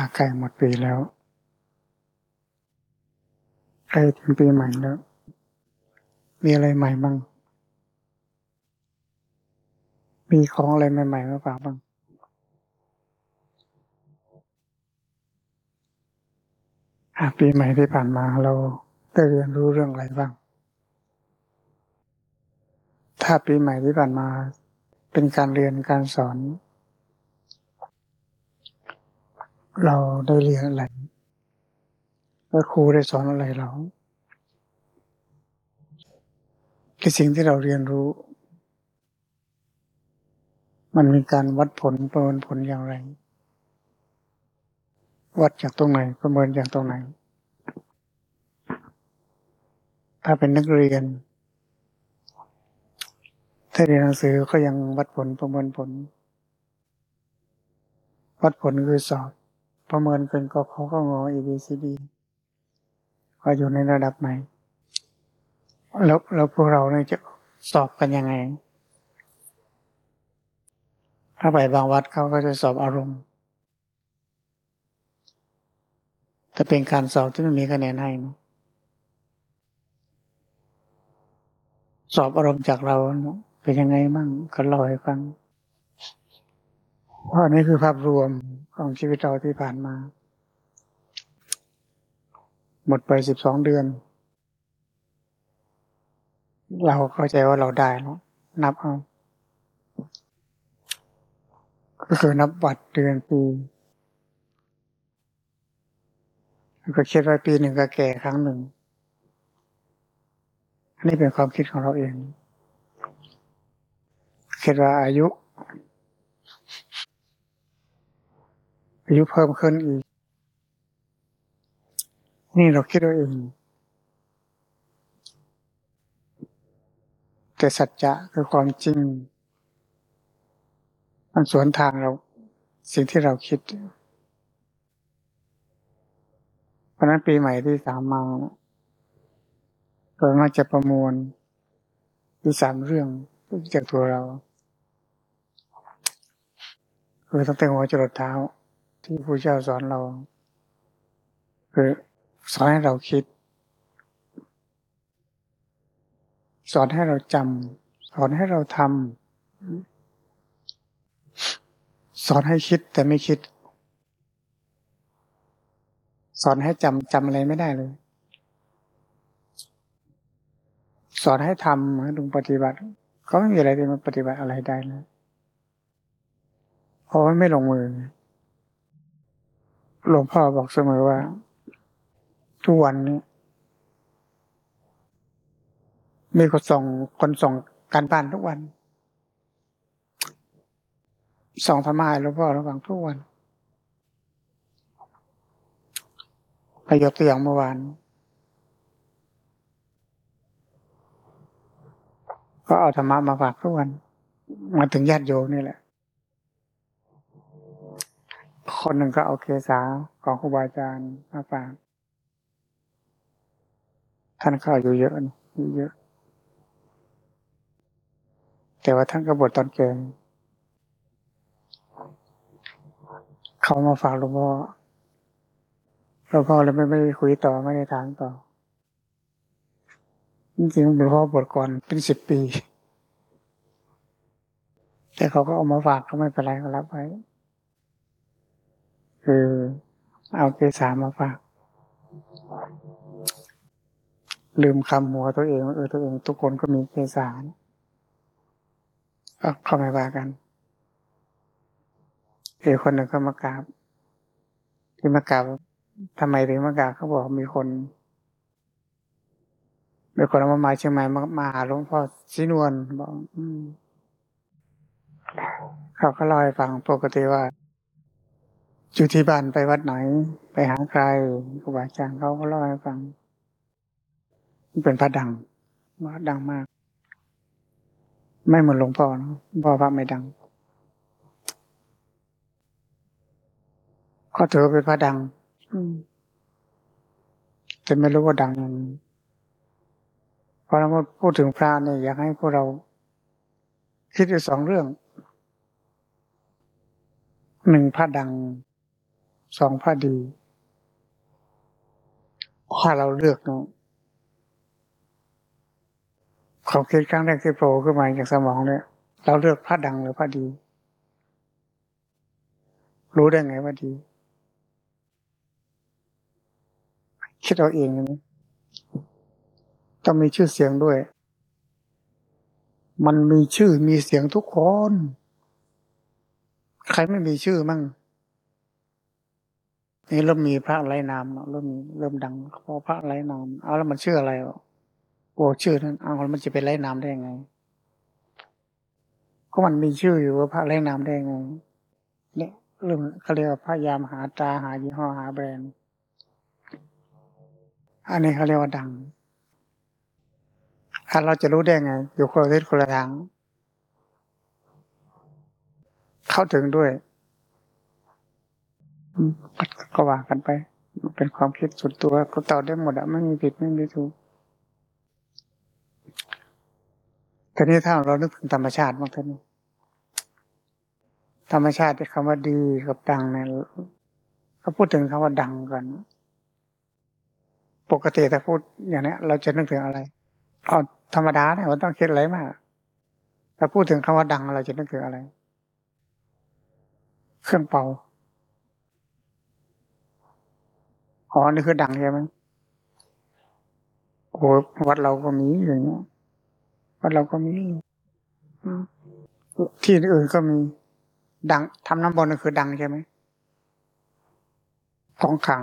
าใกล้หมดปีแล้วใกล้ถึงปีใหม่แล้ว มีอะไรใหม่บ้าง มีของอะไรใหม่ๆมาฝากบ้าง ปีใหม่ที่ผ่านมาเราได้เรียนรู้เรื่องอะไรบ้าง ถ้าปีใหม่ที่ผ่านมา เป็นการเรียนการสอน เราได้เรียนอะไรแล้ครูได้สอนอะไรเราคือสิ่งที่เราเรียนรู้ มันมีการวัดผลประเมินผลอย่างไร วัดจากตรงไหนประเมินจากตรงไหน ถ้าเป็นนักเรียน ถ้าเรียนหนังสือก็ยังวัดผลประเมินผล วัดผลคือสอบ ประเมินเป็นกขก็งอ A B C D ว่าอยู่ในระดับไหน แล้วแล้วพวกเราเนี่ยจะสอบกันยังไง ถ้าไปบางวัดเขาก็จะสอบอารมณ์ แต่เป็นการสอบที่ไม่มีคะแนนให้นะสอบอารมณ์จากเราเป็นยังไงบ้างก็เล่าให้ฟัง เพราะนี่คือภาพรวมของชีวิตเราที่ผ่านมา หมดไปสิบสองเดือน เราเข้าใจว่าเราได้แล้วนับเอา ก็คือนับวัดเดือนปีก็คิดว่าปีหนึ่งก็แก่ครั้งหนึ่ง อันนี้เป็นความคิดของเราเองคิดว่าอายุ อายุเพิ่มขึ้นอีก นี่เราคิดเอาเองแต่สัจจะคือความจริง มันสวนทางเรา สิ่งที่เราคิด เพราะนั้นปีใหม่ที่สามมาเราน่าจะประมวลที่สามเรื่องจากตัวเรา คือตั้งแต่หัวจรดเท้า ที่พระเจ้าสอนเราคือสอนให้เราคิด สอนให้เราจำสอนให้เราทำสอนให้คิดแต่ไม่คิด สอนให้จำจำอะไรไม่ได้เลย สอนให้ทำให้ลงปฏิบัติ ก็ไม่มีอะไรที่มันปฏิบัติอะไรได้เลยเพราะว่าไม่ลงมือ หลวงพ่อบอกเสมอว่า ทุกวันนี้ มีคนส่งคนส่งการบ้านทุกวันส่งธรรมะหลวงพ่อระหว่างทุกวันไปยกตัวอย่างเมื่อวานก็เอาธรรมะมาฝากทุกวัน มาถึงญาติโยนี่แหละ คนหนึ่งก็เอาเคสาของครูบาอาจารย์มาฝากท่านก็อายุเยอะนะเยอะ แต่ว่าท่านก็บวชตอนแก่เขามาฝากหลวงพ่อหลวงพ่อเลยไม่ไม่คุยต่อไม่ได้ถามต่อ จริงๆหลวงพ่อบวชก่อนเป็นสิบปี แต่เขาก็เอามาฝากก็ไม่เป็นไรก็รับไว้ คือเอาเกสามาฝาก ลืมคำหัวตัวเองเออตัวเอง ทุกคนก็มีเกสารก็เข้ามาว่ากันเอกคนหนึ่งก็มากราบที่มากราบทำไมถึงมากราบเขาบอกมีคนมีคนเอามามาเชียงใหม่มามาหาหลวงพ่อสินวนบอกอเขาก็เล่าให้ฟังปกติว่า อยู่ที่บ้านไปวัดไหน ไปหาใครครูบาอาจารย์เขาก็เล่าให้ฟัง เป็นพระดังพระดังมาก ไม่เหมือนหลวงพ่อนะพ่อพระไม่ดังก็ถือเป็นพระดังแต่ไม่รู้ว่าดังยังพอเราพูดถึงพระเนี่ยอยากให้พวกเรา คิดอยู่สองเรื่องหนึ่งพระดัง สองพระดีถ้าเราเลือกเนาะความคิดครั้งแรกที่โผล่ขึ้นมาจากสมองเนี่ย เราเลือกพระดังหรือพระดี รู้ได้ไงว่าดี คิดเอาเองนะต้องมีชื่อเสียงด้วย มันมีชื่อมีเสียงทุกคน ใครไม่มีชื่อมั่ง นี่เริ่มมีพระไร้นามเนาะเริ่มเริ่มดังเพราะพระไร้นามเอาแล้วมันชื่ออะไรอะโอ้ชื่อนั้นเอาแล้วมันจะเป็นไร้นามได้ยังไง ก็มันมีชื่ออยู่ว่าพระไร้นามได้ยังไงเนี่ยเริ่มเขาเรียกว่าพยายามหาตราหายี่ห้อหาแบรนด์อันนี้เขาเรียกว่าดังถ้าเราจะรู้ได้ไง อยู่คนละทิศคนละทาง เข้าถึงด้วย ก็ว่ากันไปมันเป็นความคิดส่วนตัวก็ตอบได้หมดอะไม่มีผิดไม่มีถูกทีนี้ถ้าเรานึกถึงธรรมชาติมากท่านธรรมชาติที่คำว่าดีกับดังเนี่ยเขาพูดถึงคำว่าดังกันปกติถ้าพูดอย่างนี้เราจะนึกถึงอะไรอ๋อธรรมดาเนี่ยมันต้องคิดอะไรมากถ้าพูดถึงคำว่าดังเราจะนึกถึงอะไร เครื่องเป่า อ๋อ นี่คือดังใช่ไหมโอ้วัดเราก็มีอย่างเงี้ย วัดเราก็มีที่อื่นก็มี ดังทำน้ำบนก็คือดังใช่ไหมของขัง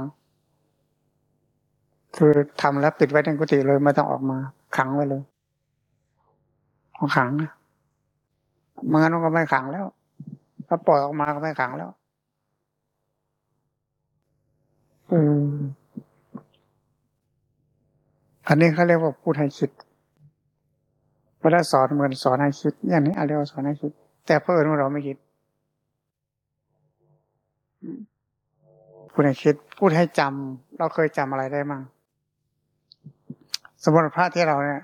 คือทำแล้วปิดไว้ในกุฏิเลยไม่ต้องออกมา ขังไว้เลย ของขังนะมันก็ไม่ขังแล้ว ถ้าปล่อยออกมาก็ไม่ขังแล้ว อันนี้เขาเรียกว่าพูดให้คิดเวลาสอนเหมือนสอนให้คิด อย่างนี้เรียกว่าสอนให้คิด แต่เพื่อนว่าเราไม่คิดพูดให้คิด พูดให้จำเราเคยจำอะไรได้มั่งสมมติพระที่เราเนี่ย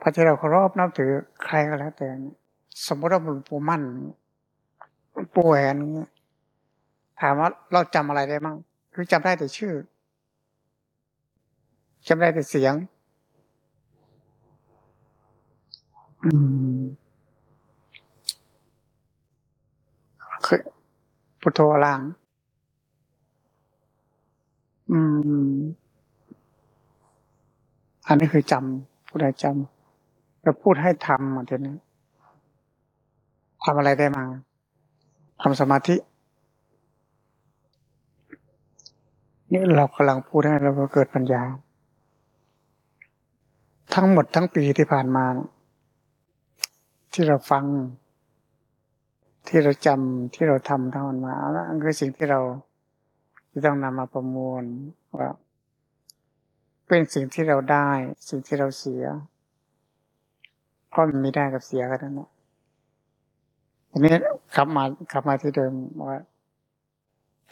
พระที่เราเคารพนับถือใครก็แล้วแต่สมมติว่าเป็นปู่มั่นปู่แหวนถามว่าเราจำอะไรได้มั่ง คือจำได้แต่ชื่อจำได้แต่เสียงอืมเคยพุทโธลังอืม อันนี้คือจำพูดให้จำแล้วพูดให้ทำอะทีนี้ทำอะไรได้มาทำสมาธิ นี่เรากำลังพูดให้เราเกิดปัญญา ทั้งหมดทั้งปีที่ผ่านมา ที่เราฟัง ที่เราจำที่เราทำทั้งหมันมาแล้วคือสิ่งที่เราที่ต้องนำมาประมวลว่าเป็นสิ่งที่เราได้ สิ่งที่เราเสียเพราะมันไม่ได้กับเสียกันนั่นแหละทีนี้กลับมากลับมาที่เดิมว่า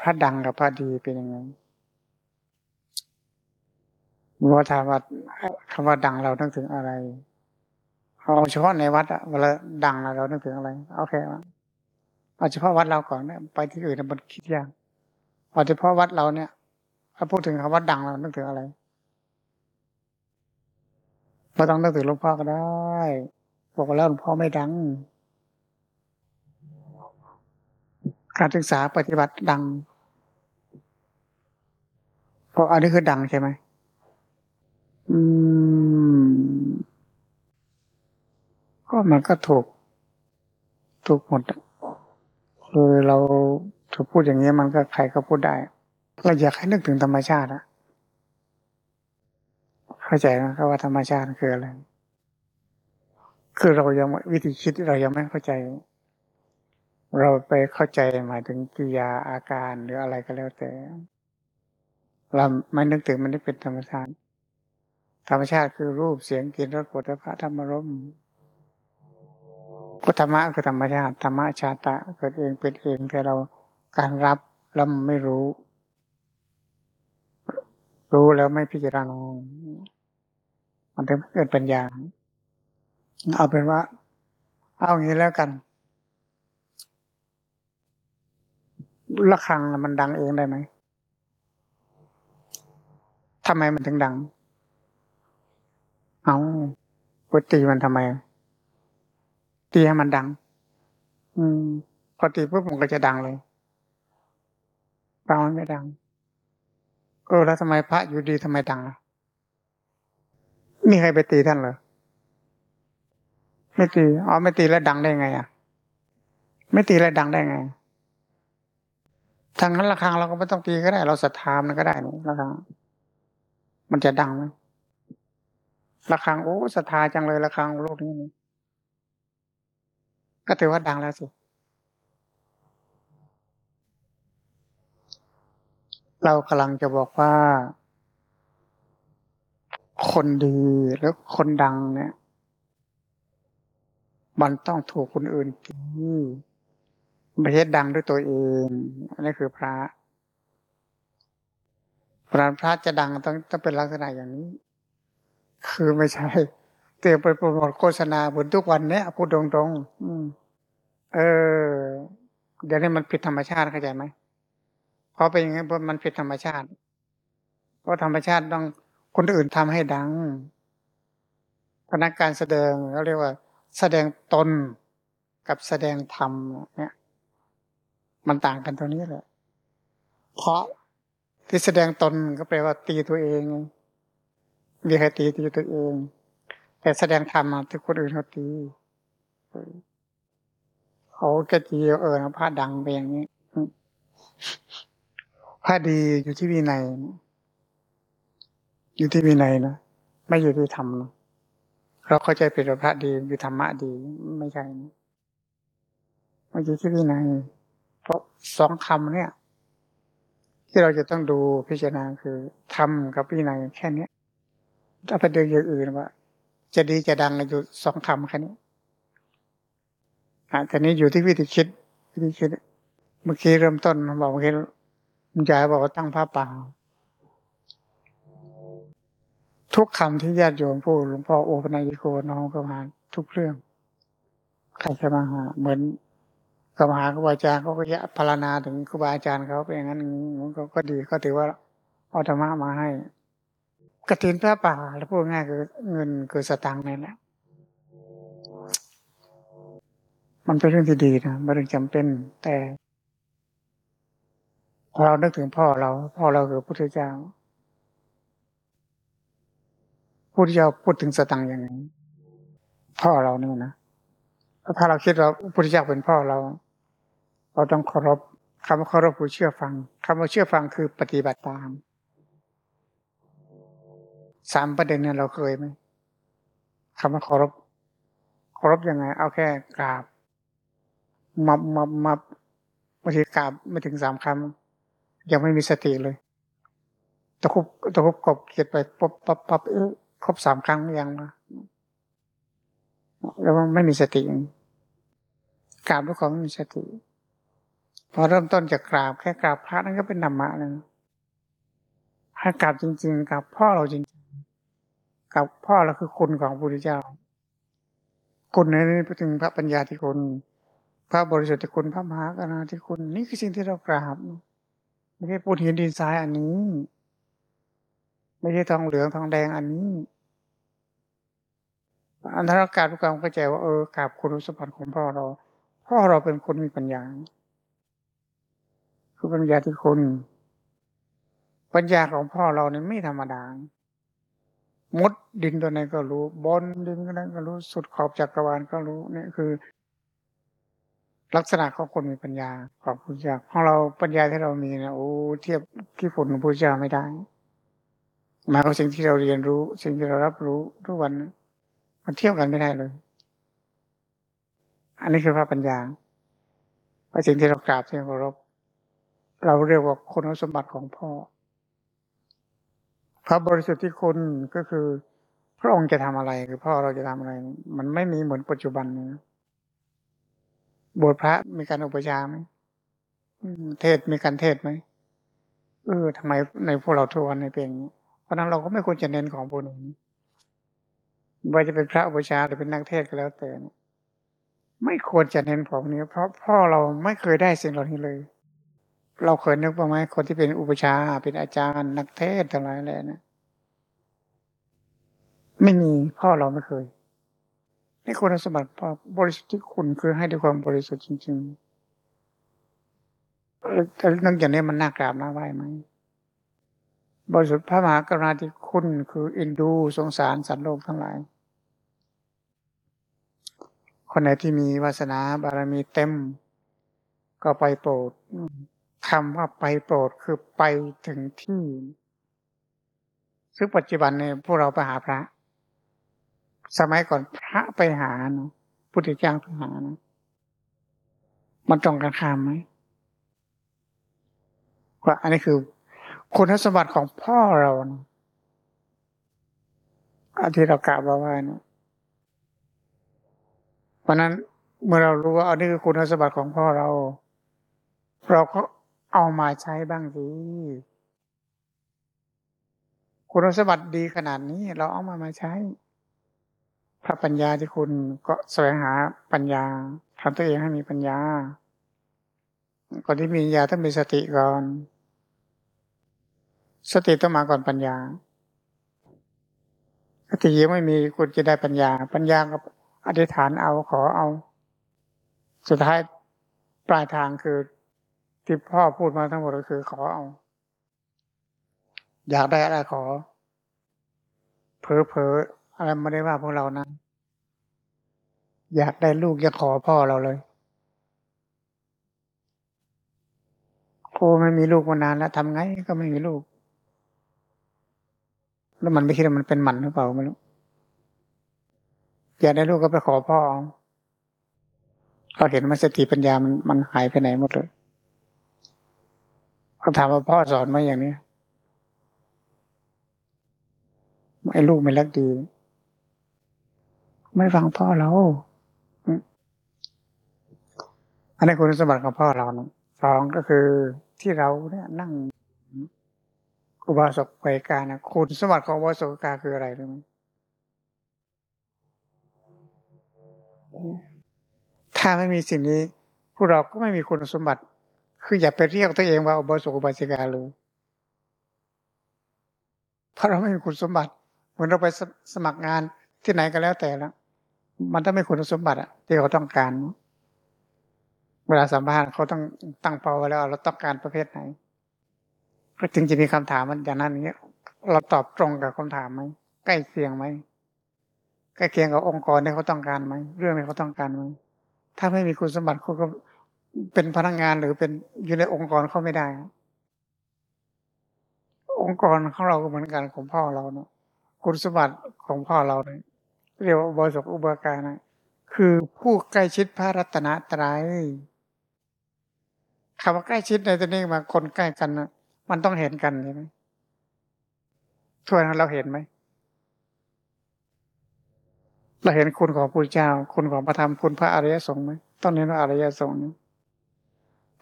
พระดังกับพระดีเป็นยังไง ว่าถามว่าคำว่าดังเราต้องถึงอะไรเอาเฉพาะในวัดอะเวลาดังเราต้องถึงอะไรโอเคเอาเฉพาะวัดเราก่อนเนี่ยไปที่อื่นมันคิดยากเอาเฉพาะวัดเราเนี่ยถ้าพูดถึงคำว่าดังเราต้องถึงอะไรเราต้องนึกถึงหลวงพ่อก็ได้บอกแล้วหลวงพ่อไม่ดัง การศึกษาปฏิบัติดังเพราะอันนี้คือดังใช่ไหม อืม ก็มันก็ถูก ถูกหมดคือเราถูกพูดอย่างนี้มันก็ใครก็พูดได้เราอยากให้นึกถึงธรรมชาติอะเข้าใจไหมครับว่าธรรมชาติคืออะไร คือเรายังวิธีคิดเรายังไม่เข้าใจ เราไปเข้าใจหมายถึงกิริยาอาการหรืออะไรก็แล้วแต่ เราไม่นึกถึงมันที่เป็นธรรมชาติ ธรรมชาติคือรูปเสียงกลิ่นรสปุถะพระธรรมรมก็ธรรมะคือธรรมชาติธรรมชาตะเกิดเองเป็นเองแต่เราการรับแล้วไม่รู้ รู้แล้วไม่พิจารณามันถึงเกิดปัญญา เอาเป็นว่า เอาอย่างนี้แล้วกันระฆังมันดังเองได้ไหมทำไมมันถึงดัง เอาปตีมันทำไม ตีให้มันดัง อืม พอตีปุ๊บมันก็จะดังเลยฟังมันไม่ดัง เออ แล้วทำไมพระอยู่ดีทำไมดังล่ะมีใครไปตีท่านเหรอ ไม่ตี อ๋อ ไม่ตีแล้วดังได้ไง อะ ไม่ตีแล้วดังได้ไงทางนั้นระฆังเราก็ไม่ต้องตีก็ได้ เราศรัทธามันก็ได้นี่ระฆังมันจะดังไหม ระฆังโอ้ศรัทธาจังเลยระฆังโลกนี้นี่ก็ถือว่าดังแล้วสิเรากำลังจะบอกว่า คนดีหรือคนดังเนี่ย มันต้องถูกคนอื่นตีไม่ใช่ดังด้วยตัวเอง อันนี้คือพระพระพระจะดังต้องต้องเป็นลักษณะอย่างนี้ คือไม่ใช่เตรียมไปโปรโมทโฆษณาเหมือนทุกวันเนี้ยพูดตรงๆอืม เออ เดี๋ยวนี้มันผิดธรรมชาติเข้าใจไหมเพราะเป็นอย่างนี้เพราะมันผิดธรรมชาติ เพราะธรรมชาติต้องคนอื่นทำให้ดัง พนักการแสดงเขาเรียกว่า แสดงตนกับแสดงธรรมเนี่ย มันต่างกันตรงนี้แหละ เพราะที่แสดงตนก็แปลว่าตีตัวเอง มีใครตีตีตัวเอง แต่แสดงธรรมที่คนอื่นเขาตีเขาก็ตีเออพระดังไปอย่างนี้พระดีอยู่ที่วินัยอยู่ที่วินัยนะไม่อยู่ที่ธรรมนะเราเข้าใจเป็นพระดีอยู่ธรรมะดี ไม่ใช่นะมันอยู่ที่วินัยเพราะสองคำเนี่ย ที่เราจะต้องดูพิจารณาคือธรรมกับวินัยแค่เนี้ ถ้าไปดูอย่างอื่นว่า จะดีจะดังอยู่สองคำแค่นี้อะแต่นี้อยู่ที่วิธีคิด วิธีคิด เมื่อกี้เริ่มต้นบอกเมื่อกี้คุณยายบอกว่าตั้งผ้าป่าทุกคำที่ญาติโยมพูดหลวงพ่อโอปนายโกน้องก็มาทุกเรื่องใครจะมาหา เหมือนกับหาครูบาอาจารย์เขาก็จะพารณาถึงครูบาอาจารย์เขาเป็นอย่างนั้นก็ก็ดีก็ถือว่าเอาธรรมะมาให้ กระถินพระป่าแล้วพูดง่ายคือเงินคือสตังค์นี่แหละมันเป็นเรื่องที่ดีนะไม่เรื่องจำเป็น แต่พอเรานึกถึงพ่อเรา พ่อเราคือพระพุทธเจ้าพระพุทธเจ้าพูดถึงสตังค์อย่างไงพ่อเราเนี่ยนะถ้าเราคิดว่าพระพุทธเจ้าเป็นพ่อเรา เราต้องเคารพคำว่าเคารพคือเชื่อฟังคำว่าเชื่อฟังคือปฏิบัติตาม สามประเด็นเนี่ยเราเคยไหมคำว่าเคารพเคารพยังไง เอาแค่กราบ มับมับมับบางทีกราบไม่ถึงสามคำยังไม่มีสติเลยตะคุบตะคุบกบเกียดไปปั๊บปั๊บปั๊บเออครบสามครั้งยังมาแล้วไม่มีสติกราบด้วยความไม่มีสติพอเริ่มต้นจากกราบแค่กราบพระนั่นก็เป็นธรรมะแล้วให้กราบจริง ๆกับพ่อเราจริง กับพ่อเราคือคุณของพระพุทธเจ้า คุณนี้พูดถึงพระปัญญาที่คุณ พระบริสุทธิ์ที่คุณพระมหากรุณาที่คุณ นี่คือสิ่งที่เรากราบไม่ใช่ปูนหินดินทรายอันนี้ ไม่ใช่ทองเหลืองทองแดงอันนี้อันนั้นการทุกการเข้าใจว่าเออกราบคุณสมบัติของพ่อเรา พ่อเราเป็นคนมีปัญญา คือปัญญาที่คุณ ปัญญาของพ่อเราเนี่ยไม่ธรรมดา มดดินตัวไหนก็รู้บนดินก็นั้นก็รู้สุดขอบจักรวาลก็รู้นี่คือ ลักษณะของคนมีปัญญาของพุทธเจ้าของเราปัญญาที่เรามีเนี่ยโอ้เทียบที่ผลของพุทธเจ้าไม่ได้หมายความสิ่งที่เราเรียนรู้ สิ่งที่เรารับรู้ทุกวัน มันเทียบกันไม่ได้เลย อันนี้คือพระปัญญาพระสิ่งที่เรากราบที่เราเคารพเราเรียกว่าคุณสมบัติของพ่อ ระบริสุทธิ์ที่คุณก็คือ พระองค์จะทำอะไรคือพ่อเราจะทำอะไร มันไม่มีเหมือนปัจจุบันนี้บวชพระมีการอุปชาไหมเทศมีการเทศไหมเออทำไมในพวกเราทุกวันในเป็นอย่างเพราะนั้นเราก็ไม่ควรจะเน้นของพวกนี้ว่าจะเป็นพระอุปชาหรือเป็นนักเทศก็แล้วแต่ไม่ควรจะเน้นของนี้เพราะพ่อเราไม่เคยได้สิ่งเหล่านี้เลย เราเคยนึกว่าไหมคนที่เป็นอุปชาเป็นอาจารย์ นักเทศทั้งหลายแหละนะไม่มีพ่อเราไม่เคยในคุณสมบัติพ่อบริสุทธิ์ที่คุณคือให้ด้วยความบริสุทธิ์จริงๆแต่เรื่องอย่างนี้มันน่ากราบน่าไหวไหมบริสุทธิ์พระมหากรุณาธิคุณคืออินดูสงสารสัตว์โลกทั้งหลาย คนไหนที่มีวาสนาบารมีเต็ม ก็ไปโปรด คำว่าไปโปรดคือไปถึงที่ ซึ่งปัจจุบันเนี่ยพวกเราไปหาพระ สมัยก่อนพระไปหาเนาะพุทธเจ้าไปหานะมันตรงกันข้ามไหมว่าอันนี้คือ คุณสมบัติของพ่อเรานะที่เรากล่าวว่าว่านะเพราะนั้นเมื่อเรารู้ว่าอันนี้คือคุณสมบัติของพ่อเรา เราก็ เอามาใช้บ้างสิคุณสมบัติดีขนาดนี้ เราเอามามาใช้ พระปัญญาที่คุณก็แสวงหาปัญญาทำตัวเองให้มีปัญญาก่อนที่มีปัญญาต้องมีสติก่อน สติต้องมาก่อนปัญญา สติยังไม่มีคุณจะได้ปัญญา ปัญญาก็อธิษฐานเอาขอเอา สุดท้ายปลายทางคือ ที่พ่อพูดมาทั้งหมดก็คือขอเอา อยากได้อะไรขอเพอเพออะไรไม่ได้ว่าพวกเรานะ อยากได้ลูกอย่าขอพ่อเราเลยโอ้ไม่มีลูกมานานแล้วทำไงก็ไม่มีลูก แล้วมันไม่คิดว่ามันเป็นมันหรือเปล่าไม่รู้อยากได้ลูกก็ไปขอพ่อเขาเห็นมันสติปัญญามันมันหายไปไหนหมดเลย เขาถามว่าพ่อสอนมาอย่างนี้ไอ้ลูกไม่รักดี ไม่ฟังพ่อเราอันนี้คุณสมบัติของพ่อเรานะสองก็คือที่เราเนี่ยนั่งอุบาสกไปกานะคุณสมบัติของอุบาสกกาคืออะไรรู้ไหมถ้าไม่มีสิ่งนี้ พวกเราก็ไม่มีคุณสมบัติ คืออย่าไปเรียกตัวเองว่าอุบาสกอุบาสิกาเลยเพราะเราไม่มีคุณสมบัติ เหมือนเราไปสมัครงานที่ไหนก็แล้วแต่แล้วมันต้องไม่คุณสมบัติอะที่เขาต้องการ เวลาสัมภาษณ์เขาต้องตั้งเป้าไว้แล้วเราต้องการประเภทไหนก็จึงจะมีคำถามมันอย่างนั้นอย่างเงี้ย เราตอบตรงกับคำถามไหมใกล้เคียงไหมใกล้เคียงกับองค์กรที่เขาต้องการไหมเรื่องที่เขาต้องการไหมถ้าไม่มีคุณสมบัติเขาก็ เป็นพนักงานหรือเป็นอยู่ในองค์กรเขาไม่ได้ องค์กรของเราก็เหมือนกันของพ่อเราเนาะคุณสมบัติของพ่อเราเนี่ยเรียกว่าบริสุทธิ์อุบาการนะคือผู้ใกล้ชิดพระรัตนตรัยคำว่าใกล้ชิดในตัวนี้มาคนใกล้กันนะมันต้องเห็นกันใช่ไหมช่วยเราเห็นไหมเราเห็นคุณของพระเจ้า คุณของพระธรรมคุณพระอริยสงฆ์ไหมต้องเน้นว่าอริยสงฆ์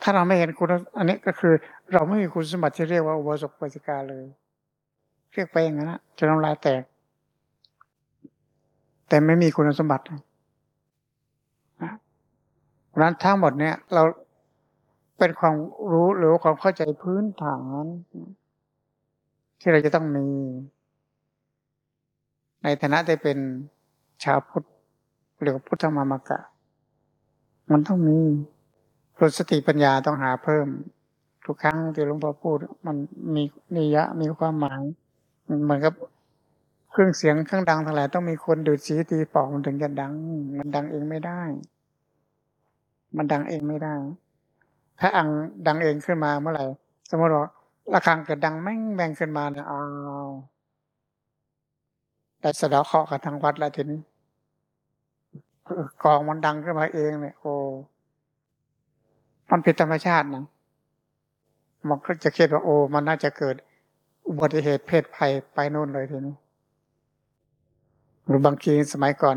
ถ้าเราไม่เห็นคุณอันนี้ก็คือ เราไม่มีคุณสมบัติที่เรียกว่าอุบาสกปัจิกาเลย เรียกไปอย่างนั้นจะน้ำลายแตก แต่ไม่มีคุณสมบัติเพราะนั้นทั้งหมดเนี้ยเราเป็นความรู้หรือความเข้าใจพื้นฐาน ที่เราจะต้องมี ในฐานะได้เป็นชาวพุทธหรือพุทธมามกะ มันต้องมี รสติปัญญาต้องหาเพิ่ม ทุกครั้งที่หลวงพ่อพูด มันมีนิยะมีความหมายเหมือนกับเครื่องเสียงเครื่องดังทั้งหลายต้องมีคนดูดสีตีปอกมันถึงจะดัง มันดังเองไม่ได้ มันดังเองไม่ได้ ถ้าอังดังเองขึ้นมาเมื่อไหร่สมมติว่าระฆังเกิดดังแม่งแมงขึ้นมาเนี่ยเอาแต่สะดาเคาะกับทางวัดแล้วทีนี้กองมันดังขึ้นมาเองเนี่ยโอ้ มันผิดธรรมชาตินะมันก็จะคิดว่าโอ้มันน่าจะเกิด อุบัติเหตุเพศภัยไปโน่นเลยทีนี้หรือบางทีสมัยก่อน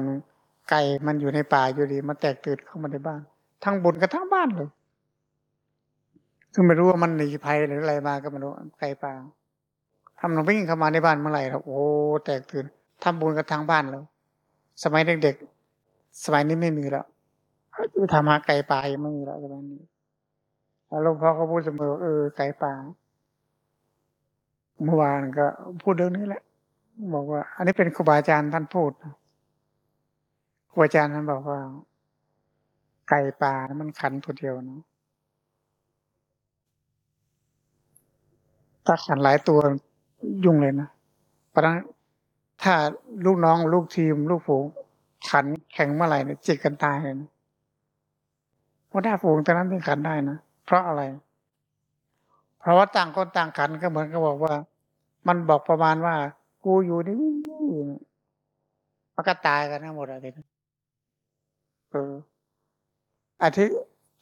ไก่มันอยู่ในป่าอยู่ดีมันแตกตื่นเข้ามาในบ้าน ทั้งบุญกับทั้งบ้านเลย ซึ่งไม่รู้ว่ามันหนีภัยหรืออะไรมาก็ไม่รู้ไก่ป่าทำหนวิ่งเข้ามาในบ้านเมื่อไหร่ครับโอ้แตกตื่นทำบุญกับทางบ้านแล้วสมัยเด็กๆสมัยนี้ไม่มีแล้วจะทำหาไก่ป่ายังไม่มีแล้วสมัยนี้ หลวงพ่อเขาพูดเสมอเออไก่ป่าเมื่อวานก็พูดเรื่องนี้แหละ บอกว่า อันนี้เป็นครูบาอาจารย์ท่านพูดครูบาอาจารย์ท่านบอกว่า ไก่ป่ามันขันตัวเดียวเนาะถ้าขันหลายตัวยุ่งเลยนะเพราะนั้นถ้าลูกน้องลูกทีม ลูกฝูงขันแข่งเมื่อไหร่เนี่ยจิกกันตายเลยนะเพราะถ้าฝูงตอนนั้นที่ขันได้นะ ราะอะไร เพราะว่าต่างคนต่างขันก็เหมือนกับบอกว่า มันบอกประมาณว่า กูอยู่นี่มันก็ตายกันทั้งหมดอะไรนะเอออาทิ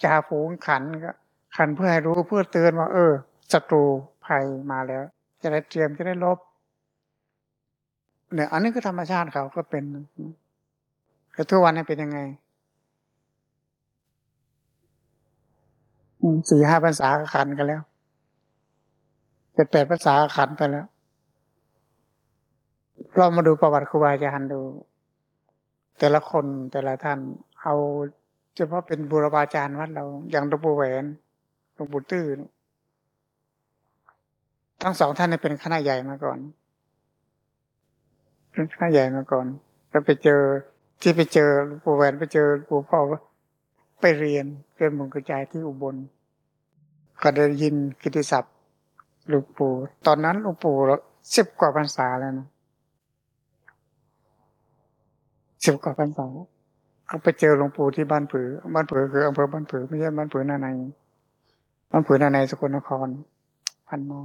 จ่าฝูงขันก็ขันเพื่อให้รู้เพื่อเตือนว่า เออศัตรูภัยมาแล้ว จะได้เตรียมจะได้ลบ เนี่ย อันนี้คือธรรมชาติเขาก็เป็นแต่ทุกวันนี้เป็นยังไง สี่ห้าภาษาขันกันแล้วเจ็ดแปดภาษาขันไปแล้วเรามาดูประวัติครูบาอาจารย์ดู แต่ละคนแต่ละท่าน เอาเฉพาะเป็นบุรพาจารย์วัดเรา อย่างหลวงปู่แหวนหลวงปู่ตื้อทั้งสองท่านเป็นคณะใหญ่มาก่อนเป็นคณะใหญ่มาก่อนแล้วไปเจอที่ไปเจอหลวงปู่แหวนไปเจอหลวงปู่พ่อไปเรียนเรียนมุงกระจายที่อุบล ก็ได้ยินกิติศัพท์หลวงปู่ตอนนั้นหลวงปู่สิบกว่าพรรษาแล้วนะสิบกว่าพรรษาเขาไปเจอหลวงปู่ที่บ้านผือ บ้านผือคืออำเภอบ้านผือไม่ใช่บ้านผือนาในบ้านผือนาในสกลนคร พันมอ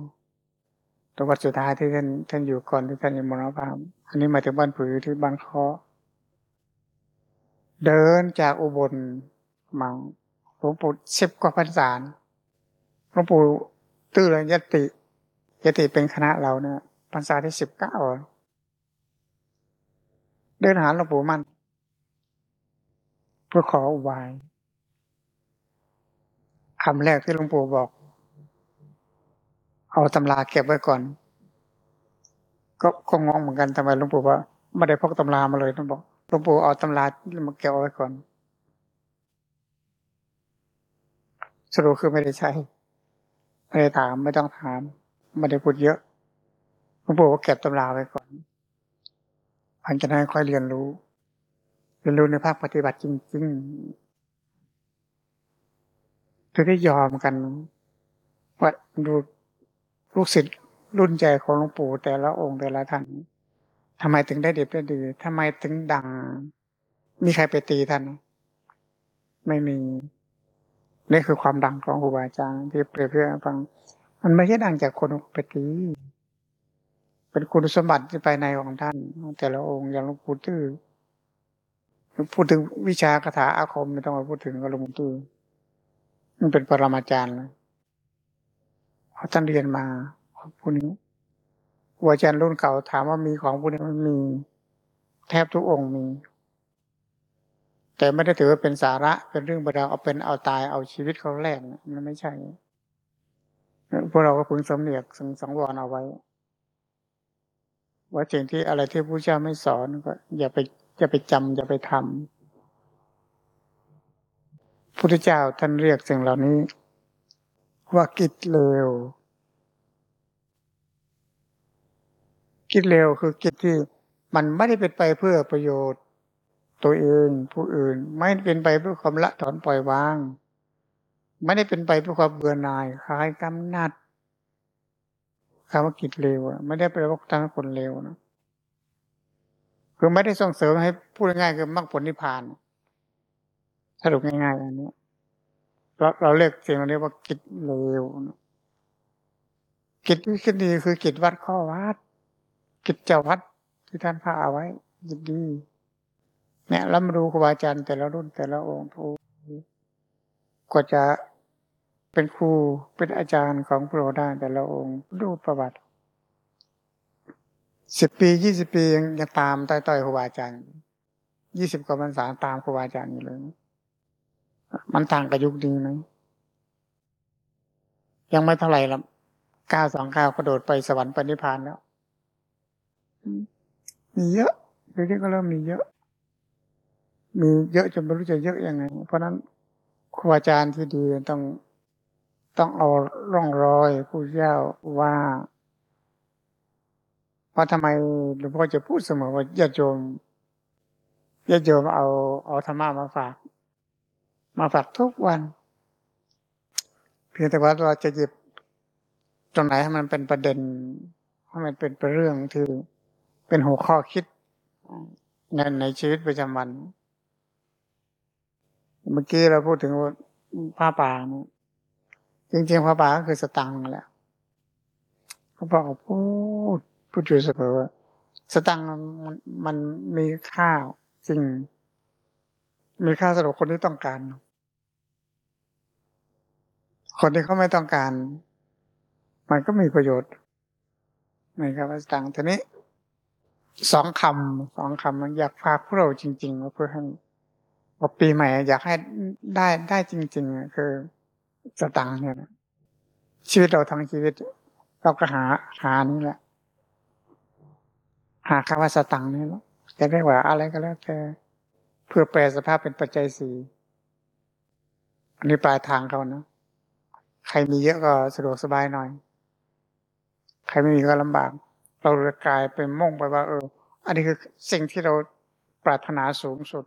จังวัดสุดท้ายที่ท่านท่านอยู่ก่อนที่ท่านจะมรณภาพอันนี้มาถึงบ้านผือที่บ้านคอเดินจากอุบลมาหลวงปู่สิบกว่าพรรษา หลวงปู่ตื้อเลยยติยติเป็นคณะเราเนี่ยพรรษาที่สิบเก้าเดินหาหลวงปู่มัน เพื่อขออุบายคำแรกที่หลวงปู่บอก เอาตำราเก็บไว้ก่อน ก็คงงงเหมือนกันทำไมหลวงปู่ว่าไม่ได้พกตำรามาเลยต้องบอกหลวงปู่เอาตำรามาเก็บไว้ก่อนสรุปคือไม่ได้ใช้ ไม่ได้ถามไม่ต้องถามไม่ได้พูดเยอะหลวงปู่ก็เก็บตำราไว้ก่อนหลังจากนั้นค่อยเรียนรู้ เรียนรู้ในภาคปฏิบัติจริงๆจะได้ยอมกันว่าดูลูกศิษย์รุ่นใจของหลวงปู่แต่ละองค์แต่ละท่านทำไมถึงได้เด็ดได้ดีทำไมถึงดัง มีใครไปตีท่าน ไม่มี นี่คือความดังของครูบาอาจารย์ที่เปรียบเทียบฟัง มันไม่ใช่ดังจากคนไปตีเป็นคุณสมบัติที่ภายในของท่าน แต่ละองค์อย่างหลวงปู่ตื้อพูดถึงวิชาคาถาอาคมไม่ต้องมาพูดถึงกหลวงปู่ตื้อมันเป็นปรมาจารย์เลยเพราท่านเรียนมาผู้นี้อาจารย์รุ่นเก่าถามว่ามีของผู้นี้มันมี แทบทุกองค์มี แต่ไม่ได้ถือว่าเป็นสาระเป็นเรื่องประดาเอาเป็นเอาตายเอาชีวิตเขาแรกมันไม่ใช่พวกเราก็พึงสำเนียกสังสังวรเอาไว้ ว่าสิ่งที่อะไรที่พระเจ้าไม่สอนก็ อย่าไปจะไปจำจะไปทำพุทธเจ้าท่านเรียกสิ่งเหล่านี้ ว่ากิจเลวกิจเลวคือกิจที่มันไม่ได้เป็นไปเพื่อประโยชน์ ตัวเองผู้อื่น ไม่เป็นไปเพื่อความละถอนปล่อยวาง ไม่ได้เป็นไปเพื่อความเบื่อหน่ายคลายกำนัดคำว่ากิจเลวไม่ได้แปลว่าทั้งคนเลวนะคือไม่ได้ส่งเสริมให้พูดง่ายๆคือมรรคผลนิพพาน สรุปง่ายๆอันนี้เราเราเรียกสิ่งนี้ว่ากิจเลวกิจที่คิดดีคือกิจวัดข้อวัด กิจเจ้าวัดที่ท่านพาเอาไว้ยินดี เนี่ยแล้วมาดูครูบาอาจารย์แต่ละรุ่นแต่ละองค์ทูกว่าจะเป็นครูเป็นอาจารย์ของพระได้แต่ละองค์ดูประวัติสิบปียี่สิบปียังยังตามต่อยๆครูบาอาจารย์ยี่สิบกว่าพรรษาตามครูบาอาจารย์อยู่เลย มันต่างกับยุคนี้ไหมยังไม่เท่าไหร่ละก้าวสองก้าวกระโดดไปสวรรค์ปณิพานแล้วมีเยอะเดี๋ยวนี้ก็เริ่มมีเยอะ มีเยอะจนไม่รู้จะเยอะยังไง เพราะนั้นครูอาจารย์ที่ดีต้องต้องเอาร่องรอยผู้เจ้าว่าว่าทำไมหลวงพ่อจะพูดเสมอว่าญาติโยมญาติโยมเอาเอาธรรมะมาฝาก มาฝากทุกวัน เพียงแต่ว่าเราจะหยิบตรงไหนให้มันเป็นประเด็นให้มันเป็นเรื่องที่เป็นหัวข้อคิดในในชีวิตประจำวัน เมื่อกี้เราพูดถึงว่าผ้าป่าจริงๆผ้าป่าก็คือสตังค์แหละเขาบอกพูดพูดอยู่เสมอว่าสตังค์มันมันมีค่าจริง มีค่าสำหรับคนที่ต้องการ คนที่เขาไม่ต้องการ มันก็มีประโยชน์ในครับสตังค์ทีนี้สองคำสองคำมันอยากพาพวกเราจริงๆเพื่อให้ พอปีใหม่อยากให้ได้ได้จริง ๆ คือสตังค์เนี่ยชีวิตเราทั้งชีวิต เราก็หาหานี่แหละ หาคำว่าสตังค์นี่แหละจะเรียกว่าอะไรก็แล้วแต่เพื่อแปลสภาพเป็นปัจจัยสี่อันนี้ปลายทางเขานะใครมีเยอะก็สะดวกสบายหน่อย ใครไม่มีก็ลำบาก เราเลยกลายเป็นมุ่งไปว่า เออ อันนี้คือสิ่งที่เราปรารถนาสูงสุด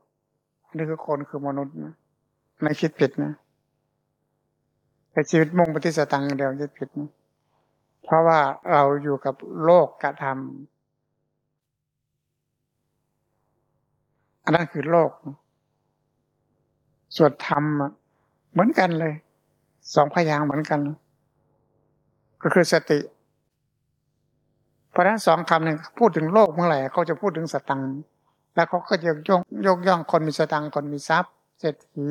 นนี้คือคนคือมนุษย์นะไม่คิดผิดนะแต่ชีวิตมุ่งไปที่สตังค์เดียวคิดผิดนะเพราะว่าเราอยู่กับโลกกระทำอันนั้นคือโลก ส่วนธรรมเหมือนกันเลย สองพยางเหมือนกัน ก็คือสติ เพราะฉะนั้นสองคำหนึ่งพูดถึงโลกเมื่อไหร่เขาจะพูดถึงสตังค์ แล้วเขาก็จะยกยกย่องคนมีสตังค์คนมีทรัพย์เศรษฐี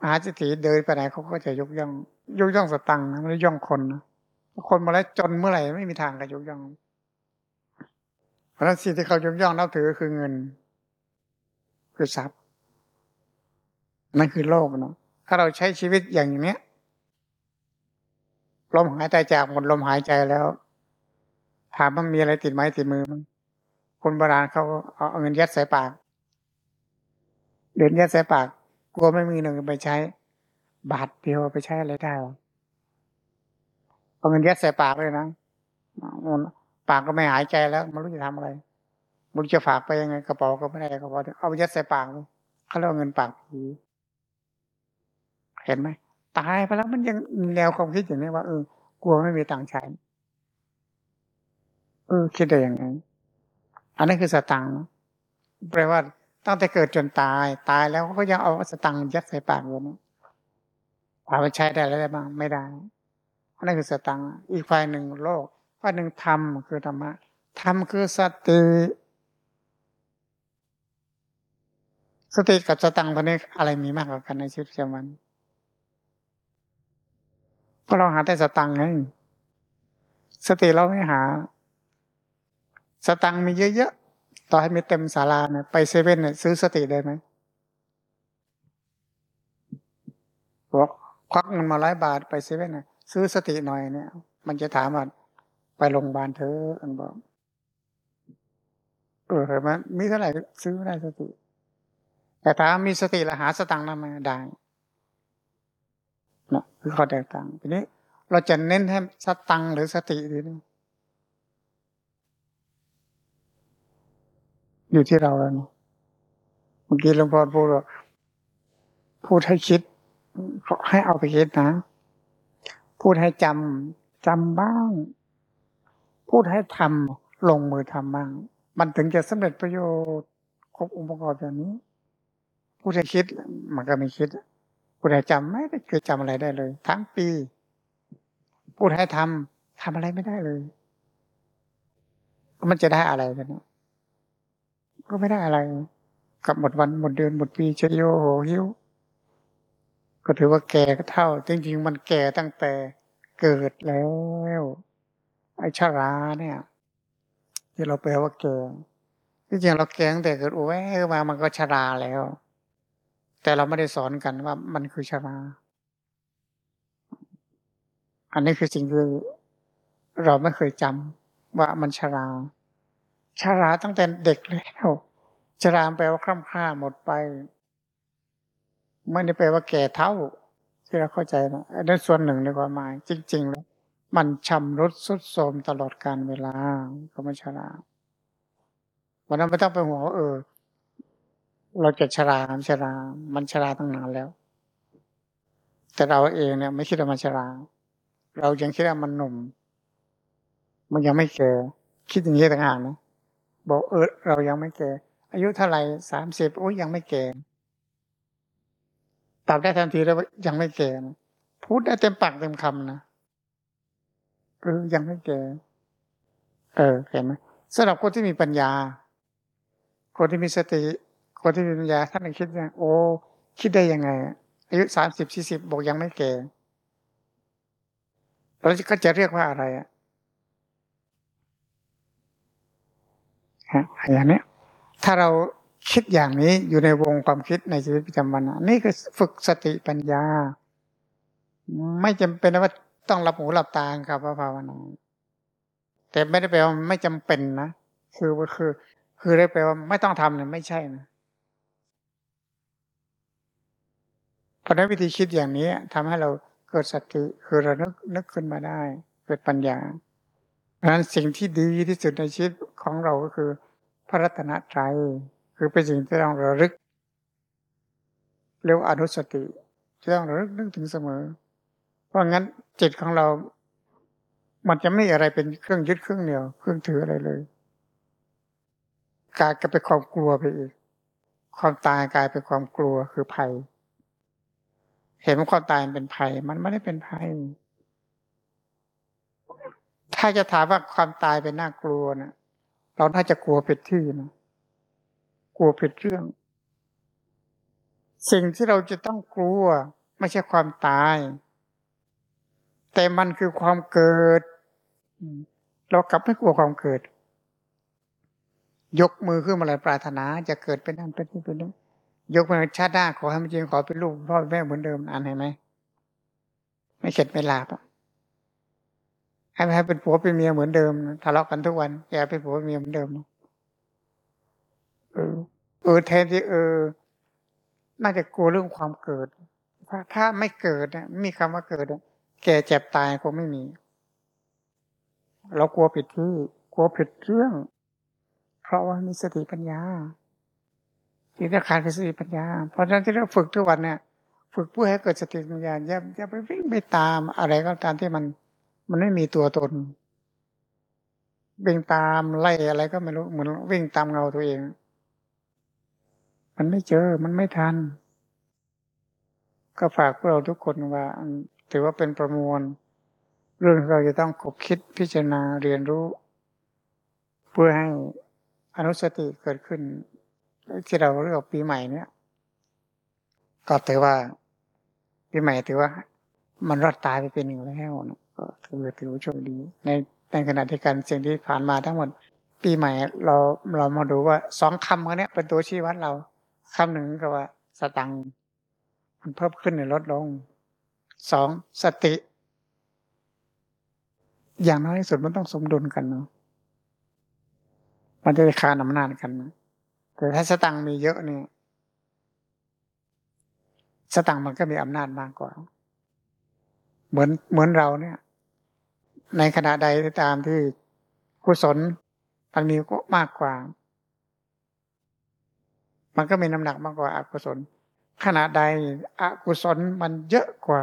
มหาเศรษฐีเดินไปไหนเขาก็จะยกย่อง ยกย่องสตังค์นะไม่ได้ย่องคนนะคนมาแล้วจนเมื่อไหร่ไม่มีทางจะยกย่อง เพราะฉะนั้นสิ่งที่เขายกย่องนับถือคือเงิน คือทรัพย์นั่นคือโลกเนาะถ้าเราใช้ชีวิตอย่างเนี้ยลมหายใจจากหมดลมหายใจแล้ว ถามมันมีอะไรติดไม้ติดมือมั้ง คนโบราณเขาเอาเงินยัดใส่ปาก เดินยัดใส่ปาก กลัวไม่มีเงินไปใช้ บาทเดียวไปใช้อะไรได้เอาเงินยัดใส่ปากเลยนะปากก็ไม่หายใจแล้วไม่รู้จะทำอะไรมึงจะฝากไปยังไงกระเป๋าก็ไม่ได้กระเป๋าเอาไปยัดใส่ปากเขาเรียกเงินปากผีเห็นไหมตายไปแล้วมันยังแนวความคิดอย่างนี้ว่าเออกลัวไม่มีตังค์ใช้เออคิดได้ยังไง อันนั้นคือสตังแปลว่าตั้งแต่เกิดจนตายตายแล้วก็ยังเอาสตังยัดใส่ปากอยู่นะถามว่าใช้ได้แล้วได้บ้างไม่ได้อันนั้นคือสตังอีกฝ่ายหนึ่งโลกฝ่ายหนึ่งธรรมคือธรรมะธรรมคือสติสติกับสตังตัวนี้อะไรมีมากกว่ากันในชีวิตประจำวันเพราะเราหาแต่สตังไงสติเราไม่หา สตังมีเยอะๆ ต่อให้มีเต็มศาลาเนี่ยไปเซเว่นเนี่ยซื้อสติได้ไหมบอกควักเงินมาร้อยบาทไปเซเว่นเนี่ยซื้อสติหน่อยเนี่ย มันจะถามว่าไปโรงพยาบาลเธออันบอก เออเห็นไหมมีเท่าไหร่ซื้อได้สติ แต่ถ้ามีสติและหาสตังค์นั้นมาได้นะคือข้อแตกต่างทีนี้ เราจะเน้นให้สตังหรือสติดีนี่ อยู่ที่เราแล้วเมื่อกี้หลวงพ่อพูดว่าพูดให้คิดให้เอาไปคิดนะ พูดให้จำจำบ้าง พูดให้ทำลงมือทำบ้าง มันถึงจะสำเร็จประโยชน์ครบองค์ประกอบอย่างนี้ พูดให้คิดมันก็ไม่คิด พูดให้จำไม่ได้เคยจำอะไรได้เลย ทั้งปี พูดให้ทำทำอะไรไม่ได้เลย มันจะได้อะไรกันเนี่ย ก็ไม่ได้อะไร กับหมดวันหมดเดือนหมดปีเชยโยโหหิวก็ถือว่าแก่ก็เท่า จริงๆ มันแก่ตั้งแต่เกิดแล้ว ไอ้ชาราเนี่ย ที่เราแปลว่าแก่จริงๆเราแก่ตั้งแต่เกิดโอ้ยมามันก็ชาราแล้ว แต่เราไม่ได้สอนกันว่ามันคือชารา อันนี้คือสิ่งที่เราไม่เคยจำว่ามันชารา ชาราตั้งแต่เด็กแล้วชราแปลว่าคร่ำคร่าหมดไปไม่ได้แปลว่าแก่เท่า ที่เราเข้าใจนะนั่นส่วนหนึ่งในความหมาย จริง ๆ แล้ว มันชำรุดสุดโทมตลอดการเวลาก็ไม่ชราวันนั้นไม่ต้องไปห่วงว่าเออ เราจะชราชรา มันชราตั้งนานแล้ว แต่เราเองเนี่ย ไม่คิดว่ามันชรา เรายังคิดว่ามันหนุ่ม มันยังไม่แก่คิดอย่างนี้ต่างหากนะ บอกเออเรายังไม่แก่ อายุเท่าไหร่สามสิบโอ้ยยังไม่แก่ตอบได้ทันทีแล้วว่ายังไม่แก่พูดได้เต็มปากเต็มคำนะเออยังไม่แก่เออเห็นไหมสำหรับคนที่มีปัญญา คนที่มีสติ คนที่มีปัญญาท่านคิดว่าโอ้คิดได้ยังไง อายุสามสิบสี่สิบบอกยังไม่แก่เราก็จะเรียกว่าอะไรอะฮะ อย่างนี้ถ้าเราคิดอย่างนี้อยู่ในวงความคิดในชีวิตประจำวันนี่คือฝึกสติปัญญา ไม่จำเป็นว่าต้องหลับหูหลับตาครับว่าภาวนาแต่ไม่ได้แปลว่าไม่จำเป็นนะคือคือ คือได้แปลว่าไม่ต้องทำเนี่ยไม่ใช่นะเพราะนั้นวิธีคิดอย่างนี้ทำให้เราเกิดสติคือเรานึกนึกขึ้นมาได้ เกิดปัญญาเพราะฉะนั้นสิ่งที่ดีที่สุดในชีวิตของเราก็คือ ระรัตนตรัยคือเป็นสิ่งที่ต้องระลึกเรียกว่าอนุสติที่ต้องระลึกนึกถึงเสมอ เพราะงั้นจิตของเรา มันจะไม่อะไรเป็นเครื่องยึดเครื่องเหนี่ยว เครื่องถืออะไรเลยกลายเป็นความกลัวไปอีก ความตายกลายเป็นความกลัวคือภัย เห็นว่าความตายเป็นภัย มันไม่ได้เป็นภัย ถ้าจะถามว่าความตายเป็นน่ากลัวนะ เราน่าจะกลัวผิดที่นะกลัวผิดเรื่อง สิ่งที่เราจะต้องกลัว ไม่ใช่ความตาย แต่มันคือความเกิด เรากลับไม่กลัวความเกิด ยกมือขึ้นมาเลยปรารถนาจะเกิดเป็นนั่นเป็นนี่เป็นนี่ยกมือชาติหน้าขอให้มันจริงขอเป็นลูกพ่อแม่เหมือนเดิมอ่านเห็นไหมไม่เข็ดไม่ลาบอะ ให้ให้เป็นผัวเป็นเมียเหมือนเดิมทะเลาะกันทุกวันแกเป็นผัวเป็นเมียเหมือนเดิมเออเออแทนที่เออ น่าจะกลัวเรื่องความเกิดถ้าถ้าไม่เกิดเนี่ยมีคำว่าเกิดแก่เจ็บตายคงไม่มี เรากลัวผิดที่กลัวผิดเรื่อง เพราะว่ามีสติปัญญาที่สำคัญคือสติปัญญา เพราะฉะนั้นที่เราฝึกทุกวันเนี่ย ฝึกเพื่อให้เกิดสติปัญญาอย่าอย่าไปวิ่งไปตามอะไรก็ตามที่มัน มันไม่มีตัวตน วิ่งตามไล่อะไรก็ไม่รู้เหมือนวิ่งตามเงาตัวเอง มันไม่เจอมันไม่ทัน ก็ฝากพวกเราทุกคนว่าถือว่าเป็นประมวล เรื่องเราจะต้องคบคิดพิจารณาเรียนรู้ เพื่อให้อนุสติเกิดขึ้น ที่เราเรียกปีใหม่เนี่ยก็ถือว่าปีใหม่ถือว่า มันรอดตายไปเป็นหนึ่งแล้วนะ ก็ถือถือว่าโชคดีในในขณะที่การสิ่งที่ผ่านมาทั้งหมด ปีใหม่เราเรามาดูว่าสองคำกันเนี้ยเป็นตัวชี้วัดเราคำหนึ่งก็ว่าสตังมันเพิ่มขึ้นหรือลดลงสองสติ อย่างน้อยที่สุดมันต้องสมดุลกันเนาะมันจะคานอำนาจกันนะแต่ถ้าสตังมีเยอะเนี่ย สตังมันก็มีอำนาจมากกว่า เหมือนเหมือนเราเนี่ย ในขณะใดตามที่กุศลมันมีก็มากกว่า มันก็มีน้ำหนักมากกว่าอกุศล ขณะใดอกุศลมันเยอะกว่า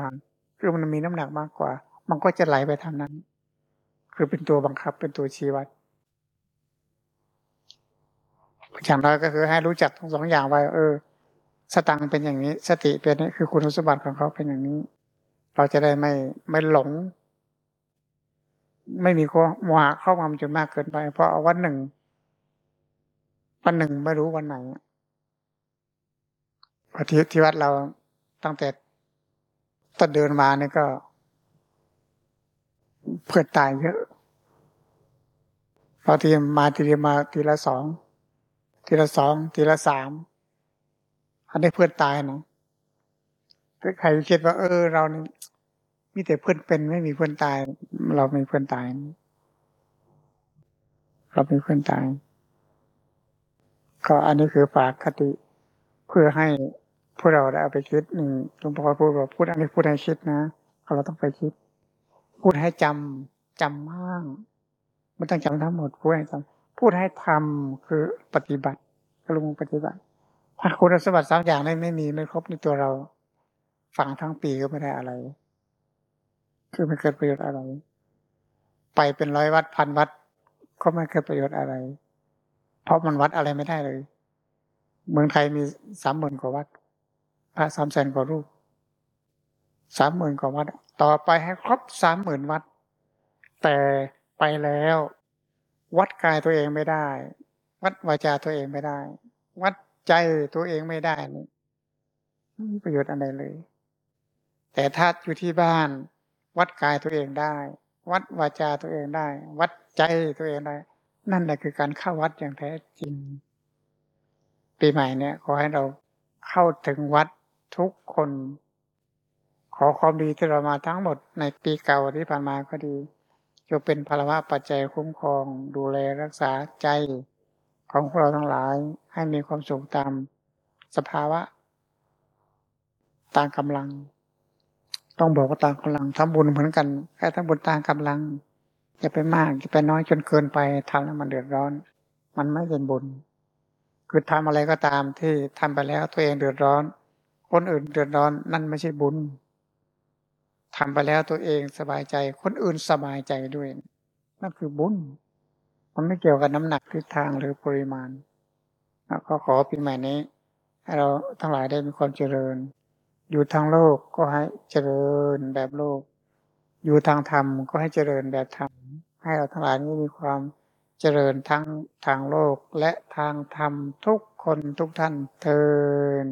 คือมันมีน้ำหนักมากกว่า มันก็จะไหลไปทางนั้น คือเป็นตัวบังคับเป็นตัวชี้วัดอย่างน้อยก็คือให้รู้จักทั้งสองอย่างไว้ เออ สตังเป็นอย่างนี้ สติเป็นนี่คือคุณสมบัติของเขาเป็นอย่างนี้ เราจะได้ไม่ไม่หลง ไม่มีข้อมหะเข้ามาจนมากเกินไป เพราะวันหนึ่ง วันหนึ่งไม่รู้วันไหนพอที่ที่วัดเราตั้งแต่ต้นเดินมาเนี่ยก็ เพื่อนตายเยอะพอทีมาทีเดียมาทีละสองทีละสองทีละสามอันนี้เพื่อนตายนะใครคิดว่า เออ เรานี่ มีแต่เพื่อนเป็นไม่มีเพื่อนตาย เรามีเพื่อนตาย เรามีเพื่อนตาย ก็อันนี้คือฝากคติเพื่อให้พวกเราได้เอาไปคิดหนึ่งหลวงพ่อพูดว่าพูดอันนี้พูดให้คิดนะเราต้องไปคิด พูดให้จำจำมากไม่ต้องจำทั้งหมดพูดให้จำพูดให้ทำคือปฏิบัติกลงปฏิบัติถ้าคุณสมบัติสามอย่างนี้ไม่มีไม่ครบในตัวเราฟังทั้งปีก็ไม่ได้อะไร คือไม่เกิดประโยชน์อะไร ไปเป็นร้อยวัดพันวัด ก็ไม่เกิดประโยชน์อะไร เพราะมันวัดอะไรไม่ได้เลย เมืองไทยมีสามหมื่นกว่าวัดพระสามแสนกว่ารูปสามหมื่นกว่าวัด ต่อไปให้ครบสามหมื่นวัด แต่ไปแล้ว วัดกายตัวเองไม่ได้ วัดวาจาตัวเองไม่ได้ วัดใจตัวเองไม่ได้นี่ไม่มีประโยชน์อะไรเลย แต่ถ้าอยู่ที่บ้าน วัดกายตัวเองได้ วัดวาจาตัวเองได้ วัดใจตัวเองได้ นั่นแหละคือการเข้าวัดอย่างแท้จริง ปีใหม่เนี่ยขอให้เราเข้าถึงวัดทุกคน ขอความดีที่เรามาทั้งหมดในปีเก่าที่ผ่านมาก็ดีจะเป็นพลวะปัจจัยคุ้มครองดูแลรักษาใจของพวกเราทั้งหลายให้มีความสุขตามสภาวะตามกำลัง ต้องบอกว่าตามกำลังทำบุญเหมือนกันแค่ทำบุญตามกำลังอย่าไปมากอย่าไปน้อยจนเกินไปทำแล้วมันเดือดร้อน มันไม่เป็นบุญ คือทำอะไรก็ตามที่ทำไปแล้วตัวเองเดือดร้อน คนอื่นเดือดร้อนนั่นไม่ใช่บุญทำไปแล้วตัวเองสบายใจ คนอื่นสบายใจด้วย นั่นคือบุญ มันไม่เกี่ยวกับน้ำหนักทิศทางหรือปริมาณก็ขอปีใหม่นี้ให้เราทั้งหลายได้มีความเจริญ อยู่ทางโลกก็ให้เจริญแบบโลก อยู่ทางธรรมก็ให้เจริญแบบธรรม ให้เราทั้งหลายนี้มีความเจริญทั้งทางโลกและทางธรรมทุกคนทุกท่านเทิน